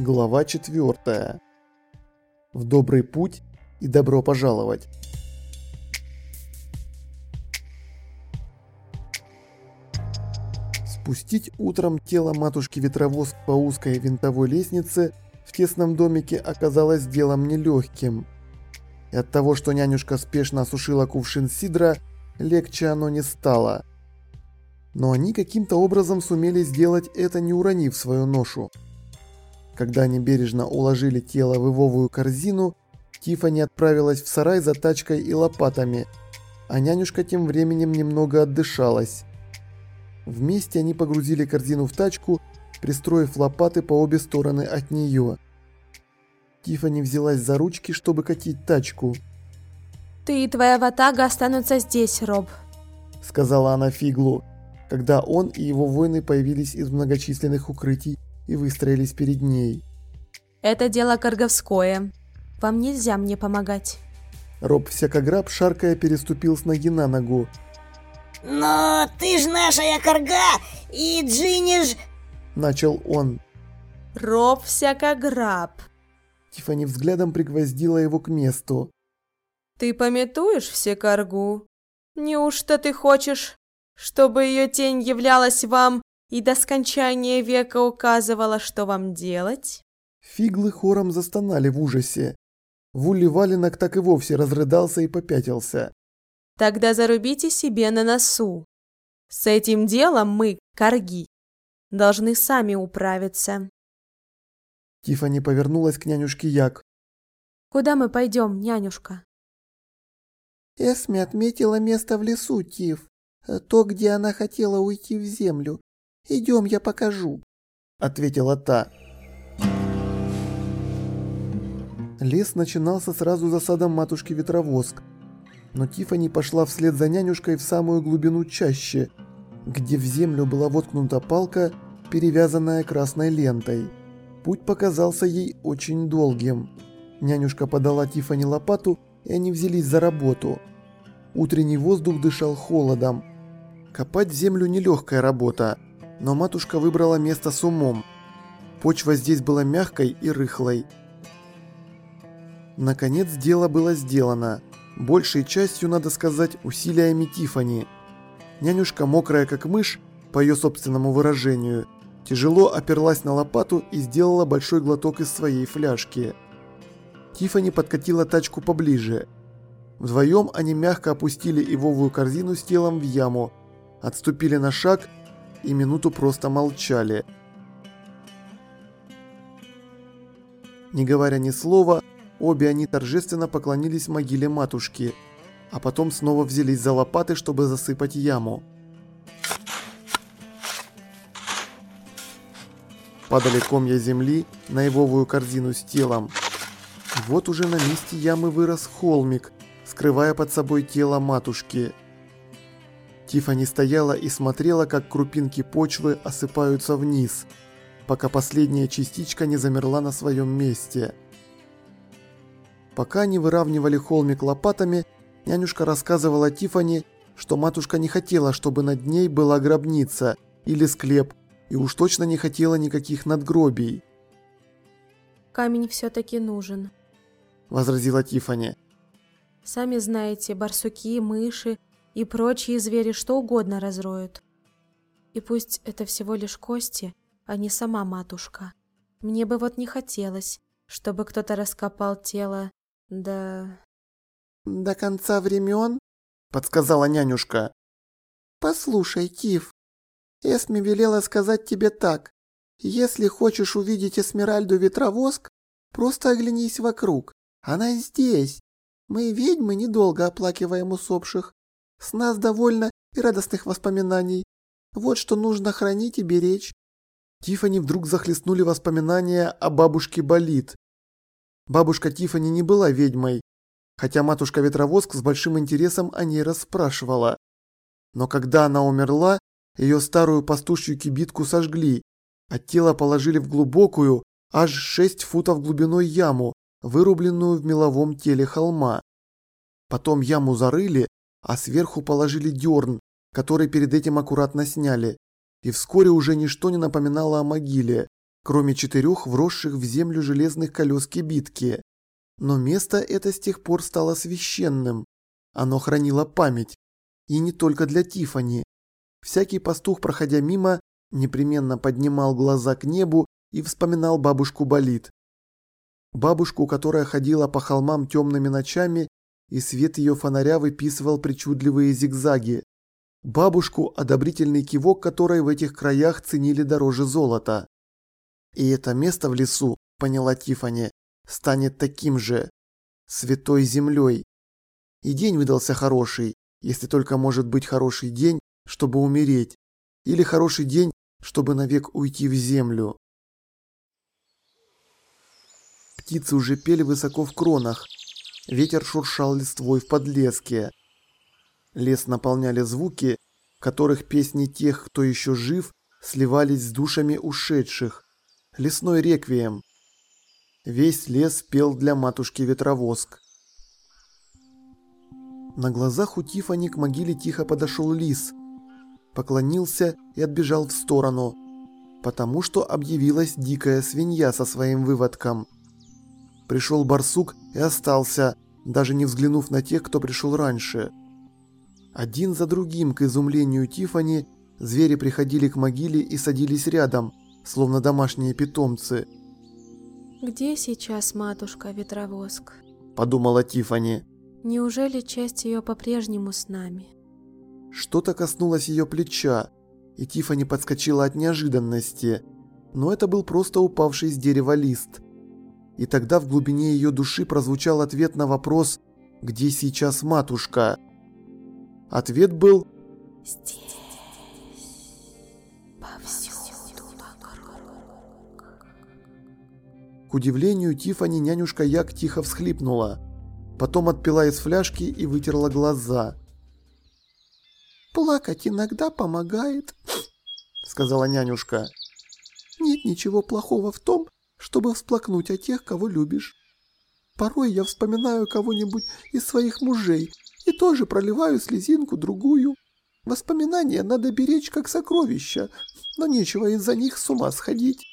Глава 4. В добрый путь и добро пожаловать. Спустить утром тело матушки-ветровоз по узкой винтовой лестнице в тесном домике оказалось делом нелегким. И от того, что нянюшка спешно осушила кувшин сидра, легче оно не стало. Но они каким-то образом сумели сделать это, не уронив свою ношу. Когда они бережно уложили тело в ивовую корзину, Тифани отправилась в сарай за тачкой и лопатами, а нянюшка тем временем немного отдышалась. Вместе они погрузили корзину в тачку, пристроив лопаты по обе стороны от нее. Тифани взялась за ручки, чтобы катить тачку. «Ты и твоя ватага останутся здесь, Роб», — сказала она Фиглу, когда он и его воины появились из многочисленных укрытий и выстроились перед ней. «Это дело Карговское. Вам нельзя мне помогать». Роб всякограб, шаркая, переступил с ноги на ногу. «Но ты ж наша якорга, и Джинни ж...» Начал он. «Роб всякограб». Тифани взглядом пригвоздила его к месту. «Ты пометуешь всекоргу? Неужто ты хочешь, чтобы ее тень являлась вам и до скончания века указывала, что вам делать?» Фиглы хором застонали в ужасе. Вулли Валенок так и вовсе разрыдался и попятился. «Тогда зарубите себе на носу. С этим делом мы, корги, должны сами управиться». Тифани повернулась к нянюшке Як. «Куда мы пойдем, нянюшка?» Эсми отметила место в лесу, Тиф. То, где она хотела уйти в землю. Идем, я покажу», — ответила та. Лес начинался сразу за садом матушки Ветровоск, но Тифани пошла вслед за нянюшкой в самую глубину чаще, где в землю была воткнута палка, перевязанная красной лентой. Путь показался ей очень долгим. Нянюшка подала Тифани лопату, и они взялись за работу. Утренний воздух дышал холодом. Копать землю нелегкая работа, но матушка выбрала место с умом. Почва здесь была мягкой и рыхлой. Наконец дело было сделано. Большей частью, надо сказать, усилиями Тифани. Нянюшка, мокрая как мышь, по ее собственному выражению, тяжело оперлась на лопату и сделала большой глоток из своей фляжки. Тифани подкатила тачку поближе. Вдвоем они мягко опустили ивовую корзину с телом в яму, отступили на шаг и минуту просто молчали. Не говоря ни слова, обе они торжественно поклонились могиле матушки, а потом снова взялись за лопаты, чтобы засыпать яму. Падали комья земли на ивовую корзину с телом. Вот уже на месте ямы вырос холмик, скрывая под собой тело матушки. Тифани стояла и смотрела, как крупинки почвы осыпаются вниз, пока последняя частичка не замерла на своем месте. Пока они выравнивали холмик лопатами, нянюшка рассказывала Тифани, что матушка не хотела, чтобы над ней была гробница или склеп, и уж точно не хотела никаких надгробий. «Камень все-таки нужен», – возразила Тифани. «Сами знаете, барсуки, мыши и прочие звери что угодно разроют. И пусть это всего лишь кости, а не сама матушка. Мне бы вот не хотелось, чтобы кто-то раскопал тело до... До конца времен? Подсказала нянюшка. Послушай, Тиф, Эсми велела сказать тебе так. Если хочешь увидеть Эсмеральду Ветровоск, просто оглянись вокруг. Она здесь. Мы, ведьмы, недолго оплакиваем усопших. С нас довольно и радостных воспоминаний. Вот что нужно хранить и беречь. Тифани вдруг захлестнули воспоминания о бабушке Болит. Бабушка Тифани не была ведьмой, хотя матушка Ветровоск с большим интересом о ней расспрашивала. Но когда она умерла, ее старую пастушью кибитку сожгли, а тело положили в глубокую, аж 6 футов глубиной яму, вырубленную в меловом теле холма. Потом яму зарыли, а сверху положили дерн, который перед этим аккуратно сняли, и вскоре уже ничто не напоминало о могиле. кроме четырех вросших в землю железных колес кибитки. Но место это с тех пор стало священным. Оно хранило память. И не только для Тифани. Всякий пастух, проходя мимо, непременно поднимал глаза к небу и вспоминал бабушку Болит. Бабушку, которая ходила по холмам темными ночами, и свет ее фонаря выписывал причудливые зигзаги. Бабушку, одобрительный кивок которой в этих краях ценили дороже золота. И это место в лесу, поняла Тифани, станет таким же, святой землей. И день выдался хороший, если только может быть хороший день, чтобы умереть, или хороший день, чтобы навек уйти в землю. Птицы уже пели высоко в кронах. Ветер шуршал листвой в подлеске. Лес наполняли звуки, которых песни тех, кто еще жив, сливались с душами ушедших. Лесной реквием. Весь лес пел для матушки ветровоск. На глазах у Тифани к могиле тихо подошел лис. Поклонился и отбежал в сторону, потому что объявилась дикая свинья со своим выводком. Пришел барсук и остался, даже не взглянув на тех, кто пришел раньше. Один за другим, к изумлению Тифани, звери приходили к могиле и садились рядом, словно домашние питомцы. «Где сейчас матушка Ветровоск?» – подумала Тифани. «Неужели часть ее по-прежнему с нами?» Что-то коснулось ее плеча, и Тифани подскочила от неожиданности, но это был просто упавший с дерева лист. И тогда в глубине ее души прозвучал ответ на вопрос «Где сейчас матушка?». Ответ был «Здесь, повсюду вокруг». К удивлению Тифани нянюшка Як тихо всхлипнула. Потом отпила из фляжки и вытерла глаза. «Плакать иногда помогает», — сказала нянюшка. «Нет ничего плохого в том, чтобы всплакнуть о тех, кого любишь. Порой я вспоминаю кого-нибудь из своих мужей и тоже проливаю слезинку другую. Воспоминания надо беречь как сокровища, но нечего из-за них с ума сходить.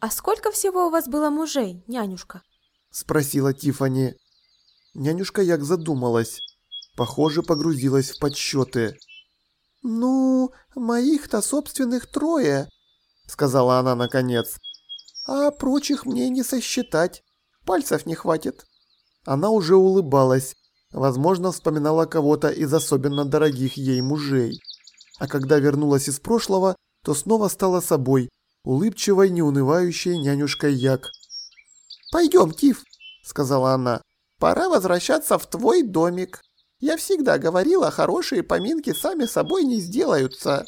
«А сколько всего у вас было мужей, нянюшка?» – спросила Тифани. Нянюшка Як задумалась. Похоже, погрузилась в подсчеты. «Ну, моих-то собственных трое», – сказала она наконец а прочих мне не сосчитать. Пальцев не хватит. Она уже улыбалась, возможно, вспоминала кого-то из особенно дорогих ей мужей. А когда вернулась из прошлого, то снова стала собой, улыбчивой, неунывающей нянюшкой Як. «Пойдем, Тиф», — сказала она, — «пора возвращаться в твой домик. Я всегда говорила, хорошие поминки сами собой не сделаются».